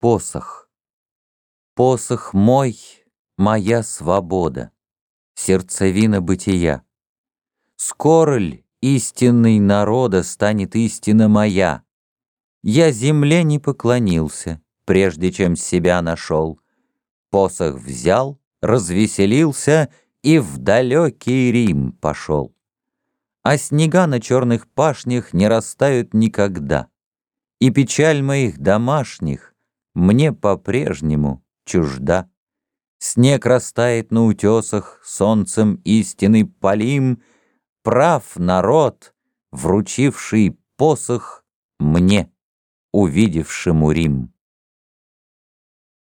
Посох. Посох мой — моя свобода, Сердцевина бытия. Скоро ль истинный народа Станет истина моя? Я земле не поклонился, Прежде чем себя нашел. Посох взял, развеселился И в далекий Рим пошел. А снега на черных пашнях Не растают никогда. И печаль моих домашних мне по-прежнему чужда. Снег растает на утесах, солнцем истины полим, Прав народ, вручивший посох мне, увидевшему Рим.